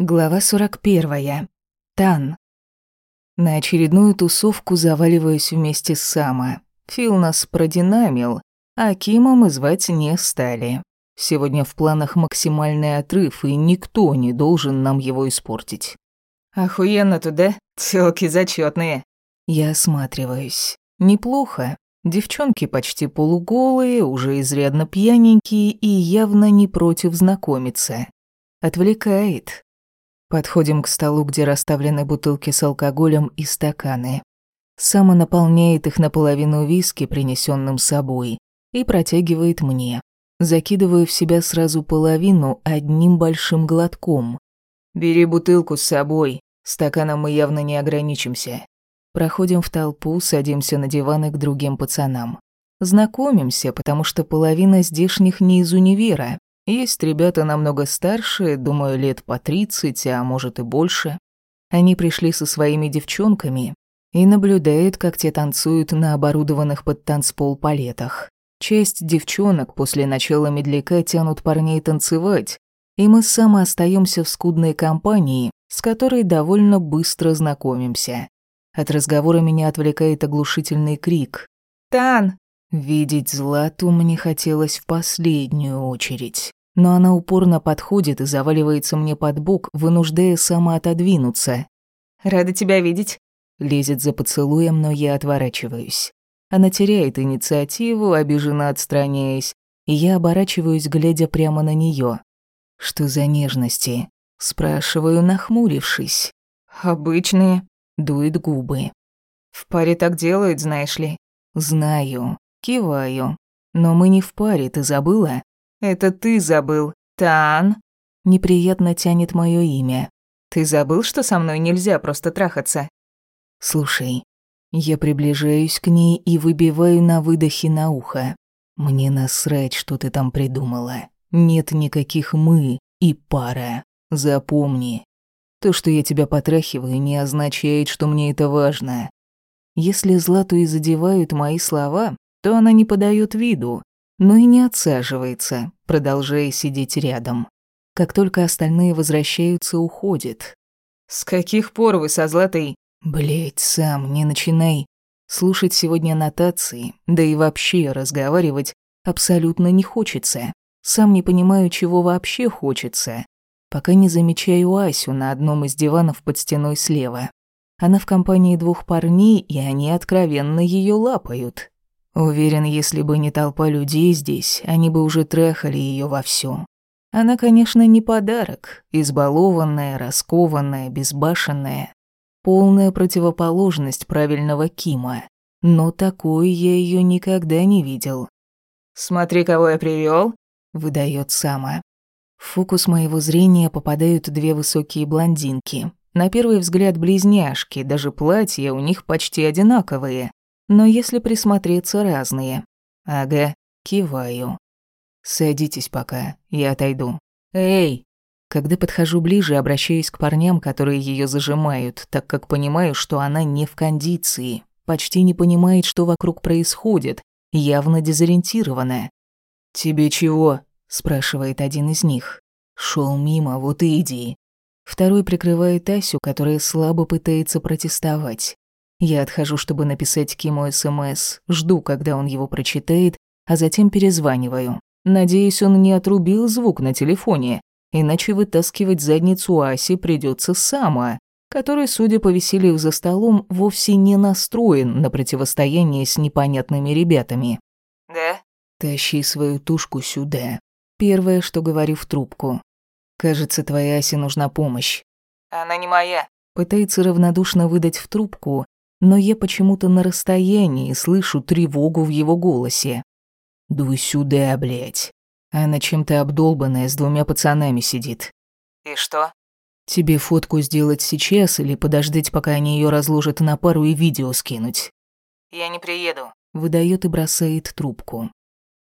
Глава 41. Тан. На очередную тусовку заваливаюсь вместе с Сама. Фил нас продинамил, а Кима мы звать не стали. Сегодня в планах максимальный отрыв, и никто не должен нам его испортить. Охуенно туда, тёлки зачетные. Я осматриваюсь. Неплохо. Девчонки почти полуголые, уже изрядно пьяненькие и явно не против знакомиться. Отвлекает. Подходим к столу, где расставлены бутылки с алкоголем и стаканы. Сама наполняет их наполовину виски, принесенным собой, и протягивает мне. Закидываю в себя сразу половину одним большим глотком. «Бери бутылку с собой, стаканом мы явно не ограничимся». Проходим в толпу, садимся на диваны к другим пацанам. Знакомимся, потому что половина здешних не из универа, есть ребята намного старше, думаю, лет по 30, а может и больше. Они пришли со своими девчонками и наблюдают, как те танцуют на оборудованных под танцпол палетах. Часть девчонок после начала медляка тянут парней танцевать, и мы сами остаемся в скудной компании, с которой довольно быстро знакомимся. От разговора меня отвлекает оглушительный крик. «Тан!» Видеть Злату мне хотелось в последнюю очередь но она упорно подходит и заваливается мне под бок, вынуждая сама отодвинуться. «Рада тебя видеть», — лезет за поцелуем, но я отворачиваюсь. Она теряет инициативу, обиженно отстраняясь, и я оборачиваюсь, глядя прямо на нее. «Что за нежности?» — спрашиваю, нахмурившись. «Обычные», — дует губы. «В паре так делают, знаешь ли». «Знаю», — киваю. «Но мы не в паре, ты забыла?» Это ты забыл. Тан. Неприятно тянет мое имя. Ты забыл, что со мной нельзя просто трахаться? Слушай, я приближаюсь к ней и выбиваю на выдохе на ухо. Мне насрать, что ты там придумала. Нет никаких «мы» и «пара». Запомни. То, что я тебя потрахиваю, не означает, что мне это важно. Если Злату и задевают мои слова, то она не подает виду, но и не отсаживается, продолжая сидеть рядом. Как только остальные возвращаются, уходит. «С каких пор вы со Златой...» Блять, сам, не начинай. Слушать сегодня нотации, да и вообще разговаривать абсолютно не хочется. Сам не понимаю, чего вообще хочется. Пока не замечаю Асю на одном из диванов под стеной слева. Она в компании двух парней, и они откровенно ее лапают. Уверен, если бы не толпа людей здесь, они бы уже трахали ее вовсю. Она, конечно, не подарок, избалованная, раскованная, безбашенная, полная противоположность правильного Кима. Но такой я ее никогда не видел. «Смотри, кого я привел, выдает Сама. В фокус моего зрения попадают две высокие блондинки. На первый взгляд близняшки, даже платья у них почти одинаковые но если присмотреться, разные. Ага, киваю. Садитесь пока, я отойду. Эй! Когда подхожу ближе, обращаюсь к парням, которые ее зажимают, так как понимаю, что она не в кондиции, почти не понимает, что вокруг происходит, явно дезориентирована. «Тебе чего?» – спрашивает один из них. Шел мимо, вот и иди». Второй прикрывает Асю, которая слабо пытается протестовать. Я отхожу, чтобы написать Киму СМС, жду, когда он его прочитает, а затем перезваниваю. Надеюсь, он не отрубил звук на телефоне, иначе вытаскивать задницу Аси придется сама, который, судя по веселью за столом, вовсе не настроен на противостояние с непонятными ребятами. «Да?» «Тащи свою тушку сюда». Первое, что говорю в трубку. «Кажется, твоей Асе нужна помощь». «Она не моя». Пытается равнодушно выдать в трубку, но я почему-то на расстоянии слышу тревогу в его голосе. «Дуй сюда, блядь. Она чем-то обдолбанная с двумя пацанами сидит». «И что?» «Тебе фотку сделать сейчас или подождать, пока они ее разложат на пару и видео скинуть?» «Я не приеду», — выдает и бросает трубку.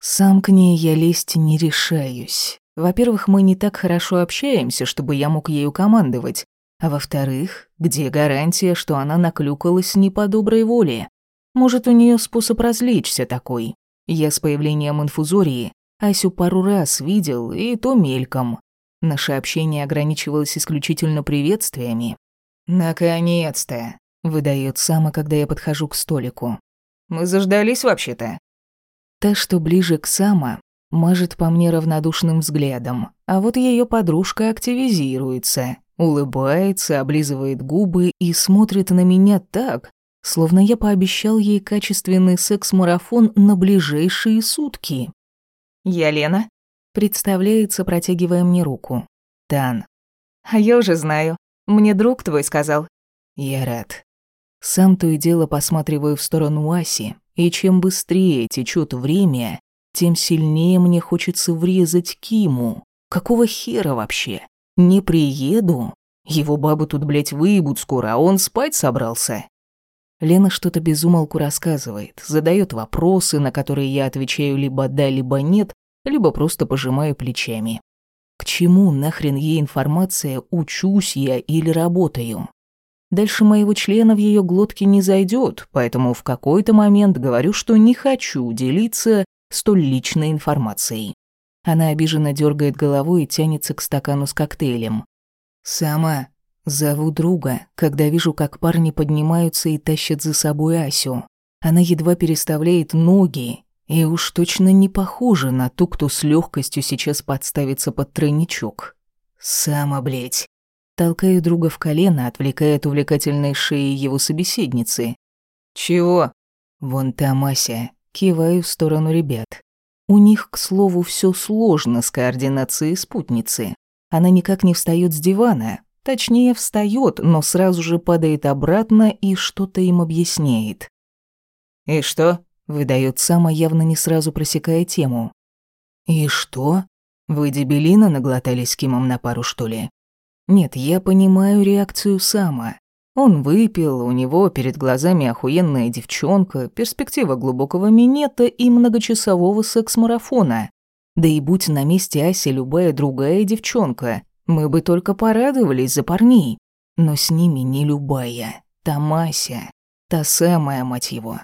Сам к ней я лезть не решаюсь. Во-первых, мы не так хорошо общаемся, чтобы я мог ею командовать. А во-вторых, где гарантия, что она наклюкалась не по доброй воле? Может, у нее способ развлечься такой? Я с появлением инфузории Асю пару раз видел, и то мельком. Наше общение ограничивалось исключительно приветствиями. «Наконец-то!» — выдает Сама, когда я подхожу к столику. «Мы заждались вообще-то?» Та, что ближе к Сама, мажет по мне равнодушным взглядом, а вот ее подружка активизируется, улыбается, облизывает губы и смотрит на меня так, словно я пообещал ей качественный секс-марафон на ближайшие сутки. «Я Лена», — представляется, протягивая мне руку. «Тан». «А я уже знаю. Мне друг твой сказал». «Я рад». Сам то и дело посматриваю в сторону Аси, и чем быстрее течет время, тем сильнее мне хочется врезать Киму. Какого хера вообще? Не приеду? Его бабы тут, блядь, выебут скоро, а он спать собрался. Лена что-то безумолку рассказывает, задает вопросы, на которые я отвечаю либо да, либо нет, либо просто пожимаю плечами. К чему нахрен ей информация, учусь я или работаю? Дальше моего члена в ее глотке не зайдет, поэтому в какой-то момент говорю, что не хочу делиться столь личной информацией. Она обиженно дергает головой и тянется к стакану с коктейлем. «Сама, Зову друга, когда вижу, как парни поднимаются и тащат за собой Асю. Она едва переставляет ноги, и уж точно не похожа на ту, кто с легкостью сейчас подставится под тройничок. Сама, блядь. Толкаю друга в колено, отвлекая от увлекательной шеи его собеседницы. «Чего?» «Вон там Ася». Киваю в сторону ребят. У них, к слову, все сложно с координацией спутницы. Она никак не встает с дивана, Точнее, встает, но сразу же падает обратно и что-то им объясняет. «И что?» — выдает Сама, явно не сразу просекая тему. «И что? Вы дебилина наглотались Кимом на пару, что ли?» «Нет, я понимаю реакцию Сама. Он выпил, у него перед глазами охуенная девчонка, перспектива глубокого минета и многочасового секс-марафона. Да и будь на месте Аси любая другая девчонка, мы бы только порадовались за парней. Но с ними не любая. Та Мася. Та самая, мать его.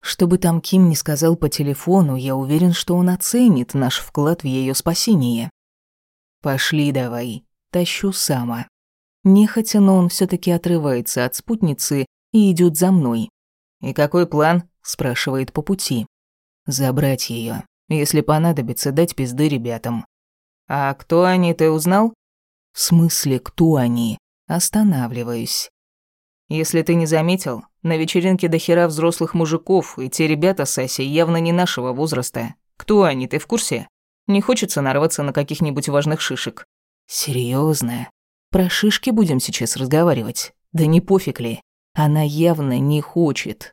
Что там Ким не сказал по телефону, я уверен, что он оценит наш вклад в ее спасение. «Пошли давай», — тащу сама. Нехотя, но он все таки отрывается от спутницы и идет за мной. «И какой план?» — спрашивает по пути. «Забрать ее. Если понадобится, дать пизды ребятам». «А кто они, ты узнал?» В смысле, кто они? Останавливаюсь. Если ты не заметил, на вечеринке до хера взрослых мужиков, и те ребята с Асей явно не нашего возраста. Кто они, ты в курсе? Не хочется нарваться на каких-нибудь важных шишек. Серьезно? Про шишки будем сейчас разговаривать? Да не пофиг ли? Она явно не хочет.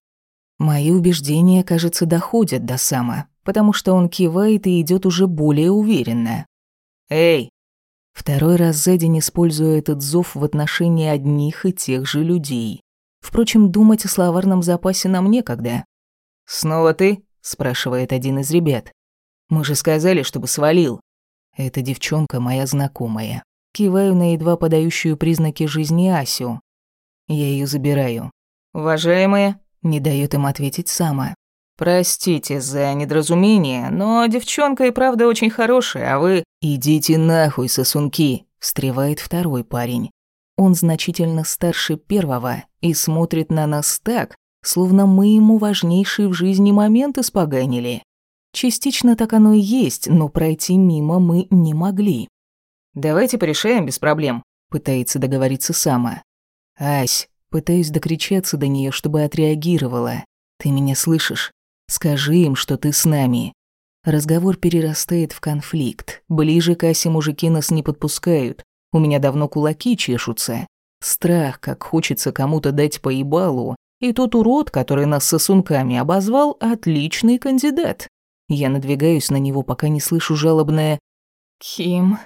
Мои убеждения, кажется, доходят до Сама, потому что он кивает и идет уже более уверенно. «Эй, Второй раз за день использую этот зов в отношении одних и тех же людей. Впрочем, думать о словарном запасе нам некогда. «Снова ты?» – спрашивает один из ребят. «Мы же сказали, чтобы свалил». Эта девчонка моя знакомая. Киваю на едва подающую признаки жизни Асю. Я ее забираю. «Уважаемые?» – не дает им ответить сама. «Простите за недоразумение, но девчонка и правда очень хорошая, а вы...» «Идите нахуй, сосунки!» – встревает второй парень. Он значительно старше первого и смотрит на нас так, словно мы ему важнейшие в жизни моменты споганили. Частично так оно и есть, но пройти мимо мы не могли. «Давайте порешаем без проблем», — пытается договориться сама. «Ась, пытаюсь докричаться до нее, чтобы отреагировала. Ты меня слышишь? Скажи им, что ты с нами. Разговор перерастает в конфликт. Ближе к Асе мужики нас не подпускают. У меня давно кулаки чешутся. Страх, как хочется кому-то дать по ебалу. И тот урод, который нас сосунками обозвал, отличный кандидат. Я надвигаюсь на него, пока не слышу жалобное «Ким».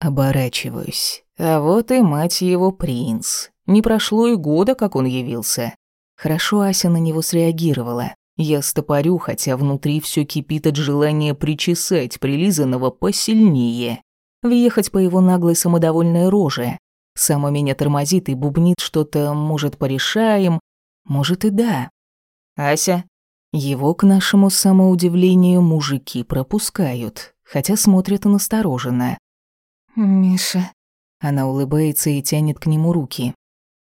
Оборачиваюсь. А вот и мать его принц. Не прошло и года, как он явился. Хорошо Ася на него среагировала. Я стопорю, хотя внутри все кипит от желания причесать прилизанного посильнее. Въехать по его наглой самодовольной роже. Сама меня тормозит и бубнит что-то, может, порешаем, может и да. Ася? Его, к нашему самоудивлению, мужики пропускают, хотя смотрят настороженно. «Миша...» Она улыбается и тянет к нему руки.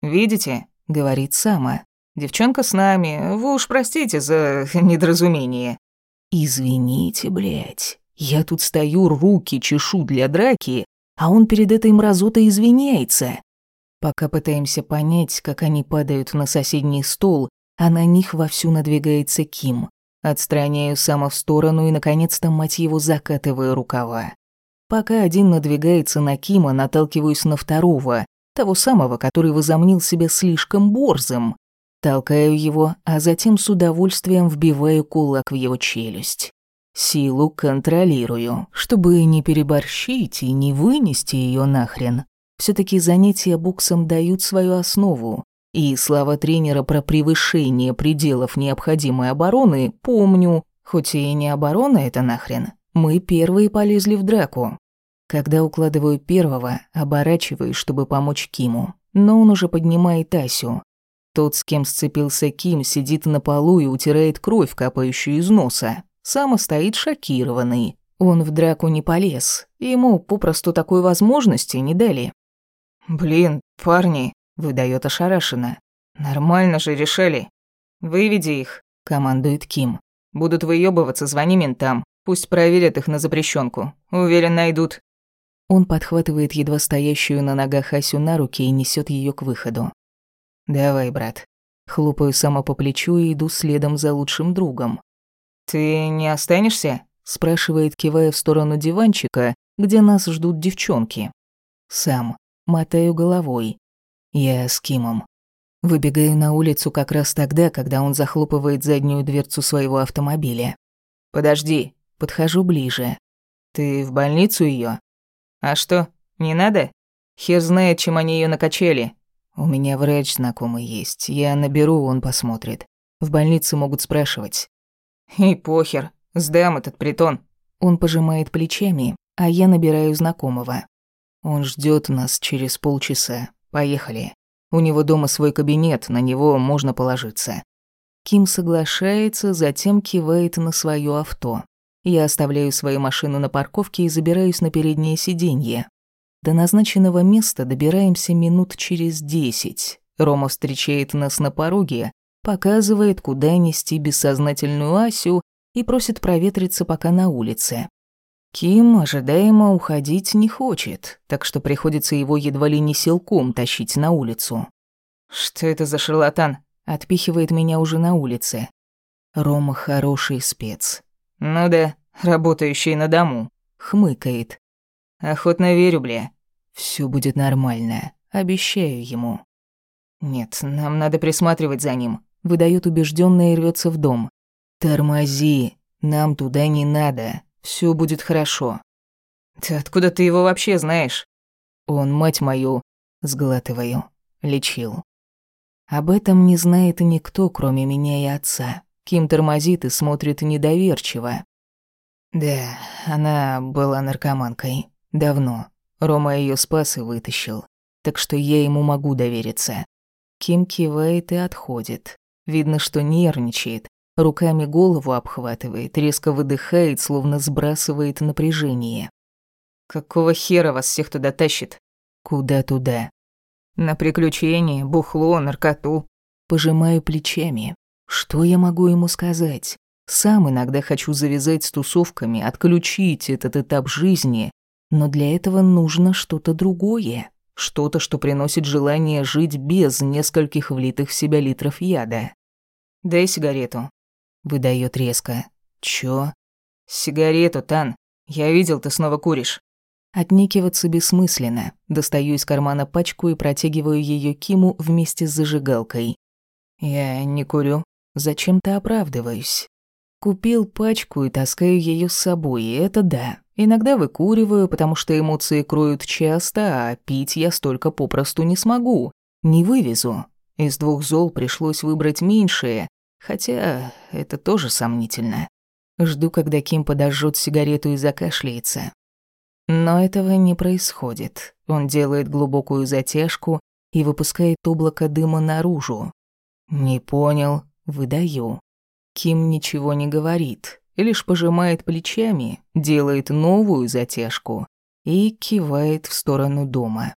«Видите?» — говорит Сама. «Девчонка с нами, вы уж простите за недоразумение». «Извините, блядь, я тут стою, руки чешу для драки, а он перед этой мразотой извиняется. Пока пытаемся понять, как они падают на соседний стол, а на них вовсю надвигается Ким. Отстраняю Сама в сторону и, наконец-то, мать его, закатываю рукава. Пока один надвигается на Кима, наталкиваюсь на второго, того самого, который возомнил себя слишком борзым. Толкаю его, а затем с удовольствием вбиваю кулак в его челюсть. Силу контролирую, чтобы не переборщить и не вынести ее нахрен. все таки занятия боксом дают свою основу, и слова тренера про превышение пределов необходимой обороны помню, хоть и не оборона это нахрен. Мы первые полезли в драку. Когда укладываю первого, оборачиваюсь, чтобы помочь Киму. Но он уже поднимает Асю. Тот, с кем сцепился Ким, сидит на полу и утирает кровь, капающую из носа. Сам стоит шокированный. Он в драку не полез. Ему попросту такой возможности не дали. «Блин, парни», — выдает ошарашенно. «Нормально же решали. Выведи их», — командует Ким. «Будут выёбываться, звони ментам. Пусть проверят их на запрещенку. Уверен, найдут». Он подхватывает едва стоящую на ногах Асю на руки и несет ее к выходу. «Давай, брат». Хлопаю сама по плечу и иду следом за лучшим другом. «Ты не останешься?» спрашивает, кивая в сторону диванчика, где нас ждут девчонки. Сам. Мотаю головой. Я с Кимом. Выбегаю на улицу как раз тогда, когда он захлопывает заднюю дверцу своего автомобиля. «Подожди». Подхожу ближе. «Ты в больницу ее? «А что, не надо? Хер знает, чем они ее накачали». «У меня врач знакомый есть. Я наберу, он посмотрит. В больнице могут спрашивать». «И похер. Сдам этот притон». Он пожимает плечами, а я набираю знакомого. Он ждет нас через полчаса. Поехали. У него дома свой кабинет, на него можно положиться. Ким соглашается, затем кивает на свое авто. Я оставляю свою машину на парковке и забираюсь на переднее сиденье. До назначенного места добираемся минут через десять. Рома встречает нас на пороге, показывает, куда нести бессознательную Асю и просит проветриться пока на улице. Ким ожидаемо уходить не хочет, так что приходится его едва ли не силком тащить на улицу. «Что это за шарлатан?» Отпихивает меня уже на улице. Рома хороший спец. «Ну да, работающий на дому», — хмыкает. «Охотно верю, бля». Все будет нормально, обещаю ему». «Нет, нам надо присматривать за ним», — выдает убеждённо и рвётся в дом. «Тормози, нам туда не надо, все будет хорошо». «Ты откуда ты его вообще знаешь?» «Он, мать мою, сглатываю, лечил». Об этом не знает никто, кроме меня и отца. Ким тормозит и смотрит недоверчиво. Да, она была наркоманкой. Давно. Рома ее спас и вытащил. Так что я ему могу довериться. Ким кивает и отходит. Видно, что нервничает. Руками голову обхватывает, резко выдыхает, словно сбрасывает напряжение. «Какого хера вас всех туда тащит?» «Куда туда?» «На приключения, бухло, наркоту». Пожимаю плечами. Что я могу ему сказать? Сам иногда хочу завязать с тусовками, отключить этот этап жизни, но для этого нужно что-то другое. Что-то, что приносит желание жить без нескольких влитых в себя литров яда. «Дай сигарету», — выдает резко. «Чё?» «Сигарету, Тан. Я видел, ты снова куришь». Отникиваться бессмысленно. Достаю из кармана пачку и протягиваю ее Киму вместе с зажигалкой. «Я не курю», Зачем-то оправдываюсь. Купил пачку и таскаю ее с собой, и это да. Иногда выкуриваю, потому что эмоции кроют часто, а пить я столько попросту не смогу. Не вывезу. Из двух зол пришлось выбрать меньшее, хотя это тоже сомнительно. Жду, когда Ким подожжет сигарету и закашляется. Но этого не происходит. Он делает глубокую затяжку и выпускает облако дыма наружу. «Не понял», Выдаю. Ким ничего не говорит, лишь пожимает плечами, делает новую затяжку и кивает в сторону дома.